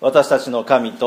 私たちの神と